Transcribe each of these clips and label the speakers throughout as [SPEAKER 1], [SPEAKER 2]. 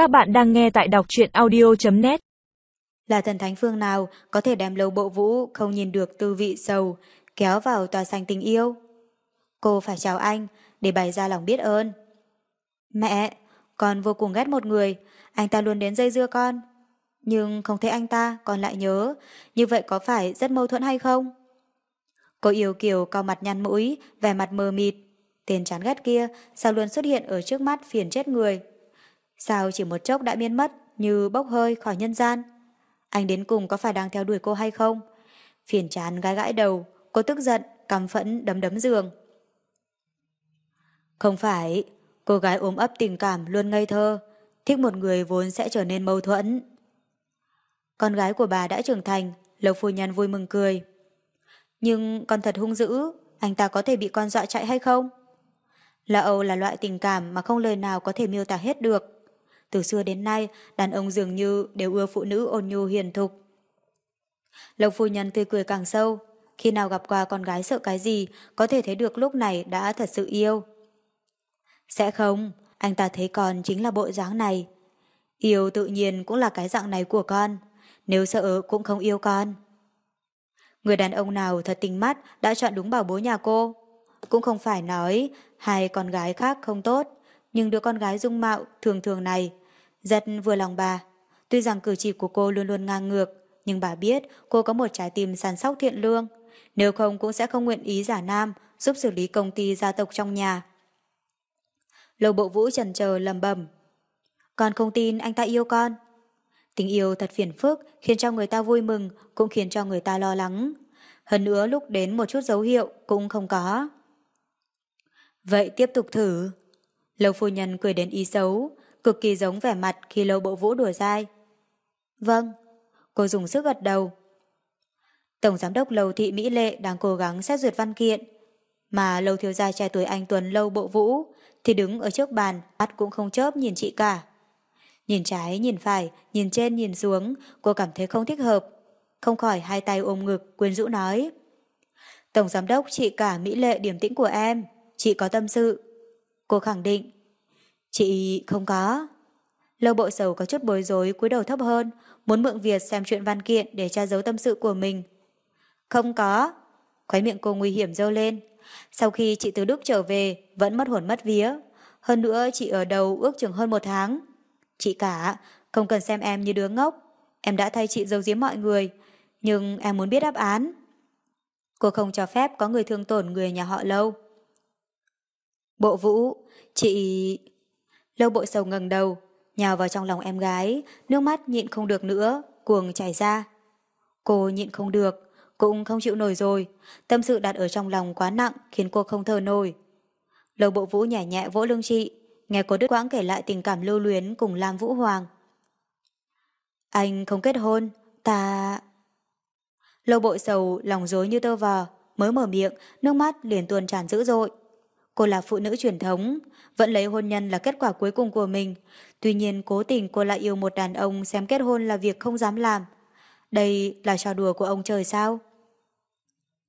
[SPEAKER 1] Các bạn đang nghe tại đọc truyện audio.net
[SPEAKER 2] Là thần thánh phương nào có thể đem lâu bộ vũ không nhìn được tư vị sầu, kéo vào tòa xanh tình yêu? Cô phải chào anh để bày ra lòng biết ơn. Mẹ, con vô cùng ghét một người, anh ta luôn đến dây dưa con. Nhưng không thấy anh ta, con lại nhớ, như vậy có phải rất mâu thuẫn hay không? Cô yêu kiều cao mặt nhăn mũi, vẻ mặt mờ mịt. Tên chán ghét kia sao luôn xuất hiện ở trước mắt phiền chết người. Sao chỉ một chốc đã biến mất như bốc hơi khỏi nhân gian? Anh đến cùng có phải đang theo đuổi cô hay không? Phiền chán gái gãi đầu, cô tức giận, căm phẫn đấm đấm giường. Không phải, cô gái ốm ấp tình cảm luôn ngây thơ, thích một người vốn sẽ trở nên mâu thuẫn. Con gái của bà đã trưởng thành, Lộc phu nhân vui mừng cười. Nhưng con thật hung dữ, anh ta có thể bị con dọa chạy hay không? Là Âu là loại tình cảm mà không lời nào có thể miêu tả hết được. Từ xưa đến nay, đàn ông dường như đều ưa phụ nữ ôn nhu hiền thục. Lộc phu nhân tươi cười càng sâu, khi nào gặp qua con gái sợ cái gì, có thể thấy được lúc này đã thật sự yêu. Sẽ không, anh ta thấy con chính là bộ dáng này. Yêu tự nhiên cũng là cái dạng này của con, nếu sợ cũng không yêu con. Người đàn ông nào thật tình mắt đã chọn đúng bảo bối nhà cô. Cũng không phải nói hai con gái khác không tốt, nhưng đứa con gái dung mạo thường thường này rất vừa lòng bà. Tuy rằng cử chỉ của cô luôn luôn ngang ngược, nhưng bà biết cô có một trái tim săn sóc thiện lương. Nếu không cũng sẽ không nguyện ý giả nam giúp xử lý công ty gia tộc trong nhà. Lầu bộ vũ trần chờ lầm bầm. Con không tin anh ta yêu con. Tình yêu thật phiền phức, khiến cho người ta vui mừng, cũng khiến cho người ta lo lắng. Hơn nữa lúc đến một chút dấu hiệu cũng không có. Vậy tiếp tục thử. Lâu phu nhân cười đến ý xấu, cực kỳ giống vẻ mặt khi lâu bộ vũ đùa dai. Vâng, cô dùng sức gật đầu. Tổng giám đốc Lầu Thị Mỹ Lệ đang cố gắng xét duyệt văn kiện, mà Lâu thiếu gia trẻ tuổi anh Tuấn Lâu Bộ Vũ thì đứng ở trước bàn, mắt cũng không chớp nhìn chị cả. Nhìn trái, nhìn phải, nhìn trên, nhìn xuống, cô cảm thấy không thích hợp. Không khỏi hai tay ôm ngực, quyến rũ nói. Tổng giám đốc chị cả Mỹ Lệ điểm tĩnh của em, chị có tâm sự. Cô khẳng định. Chị không có. Lâu bộ sầu có chút bối rối cúi đầu thấp hơn, muốn mượn Việt xem chuyện văn kiện để tra giấu tâm sự của mình. Không có. Khói miệng cô nguy hiểm dơ lên. Sau khi chị từ Đức trở về, vẫn mất hồn mất vía. Hơn nữa chị ở đầu ước chừng hơn một tháng. Chị cả, không cần xem em như đứa ngốc. Em đã thay chị giấu giếm mọi người. Nhưng em muốn biết đáp án. Cô không cho phép có người thương tổn người nhà họ lâu. Bộ vũ, chị... Lâu bộ sầu ngẩng đầu, nhào vào trong lòng em gái, nước mắt nhịn không được nữa, cuồng chảy ra. Cô nhịn không được, cũng không chịu nổi rồi, tâm sự đặt ở trong lòng quá nặng khiến cô không thở nổi. Lâu bộ vũ nhẹ nhẹ vỗ lưng chị, nghe cô đứt quãng kể lại tình cảm lưu luyến cùng Lam Vũ Hoàng. Anh không kết hôn, ta... Lâu bội sầu, lòng dối như tơ vò, mới mở miệng, nước mắt liền tuôn tràn dữ dội. Cô là phụ nữ truyền thống, vẫn lấy hôn nhân là kết quả cuối cùng của mình. Tuy nhiên cố tình cô lại yêu một đàn ông xem kết hôn là việc không dám làm. Đây là trò đùa của ông trời sao?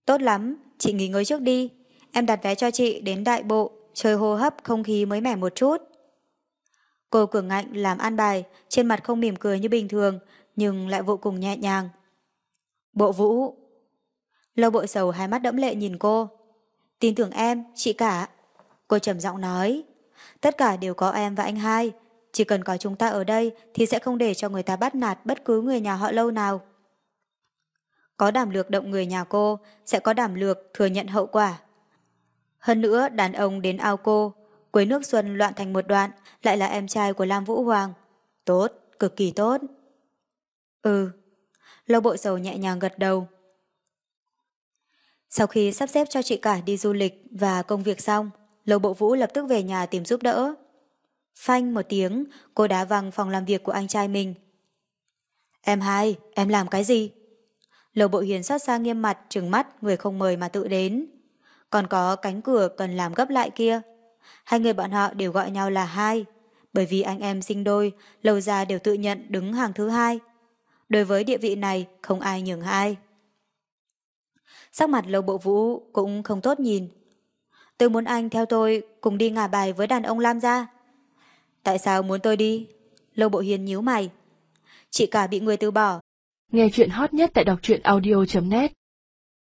[SPEAKER 2] Tốt lắm, chị nghỉ ngơi trước đi. Em đặt vé cho chị đến đại bộ, chơi hô hấp không khí mới mẻ một chút. Cô cường ngạnh làm an bài, trên mặt không mỉm cười như bình thường, nhưng lại vô cùng nhẹ nhàng. Bộ vũ. Lâu bội sầu hai mắt đẫm lệ nhìn cô. Tin tưởng em, chị cả. Cô trầm giọng nói. Tất cả đều có em và anh hai. Chỉ cần có chúng ta ở đây thì sẽ không để cho người ta bắt nạt bất cứ người nhà họ lâu nào. Có đảm lược động người nhà cô, sẽ có đảm lược thừa nhận hậu quả. Hơn nữa, đàn ông đến ao cô, quấy nước xuân loạn thành một đoạn, lại là em trai của Lam Vũ Hoàng. Tốt, cực kỳ tốt. Ừ. Lâu bộ sầu nhẹ nhàng gật đầu. Sau khi sắp xếp cho chị cả đi du lịch và công việc xong, lầu Bộ Vũ lập tức về nhà tìm giúp đỡ. Phanh một tiếng, cô đá văng phòng làm việc của anh trai mình. Em hai, em làm cái gì? Lầu Bộ Hiền xót xa nghiêm mặt, trừng mắt, người không mời mà tự đến. Còn có cánh cửa cần làm gấp lại kia. Hai người bọn họ đều gọi nhau là hai, bởi vì anh em sinh đôi, lâu ra đều tự nhận đứng hàng thứ hai. Đối với địa vị này, không ai nhường ai. Sắc mặt lâu bộ vũ cũng không tốt nhìn. Tôi muốn anh theo tôi cùng đi ngả bài với đàn ông Lam gia. Tại sao muốn tôi đi? Lâu Bộ Hiền nhíu mày. Chị cả bị người từ bỏ.
[SPEAKER 1] Nghe chuyện hot nhất tại đọc truyện audio.net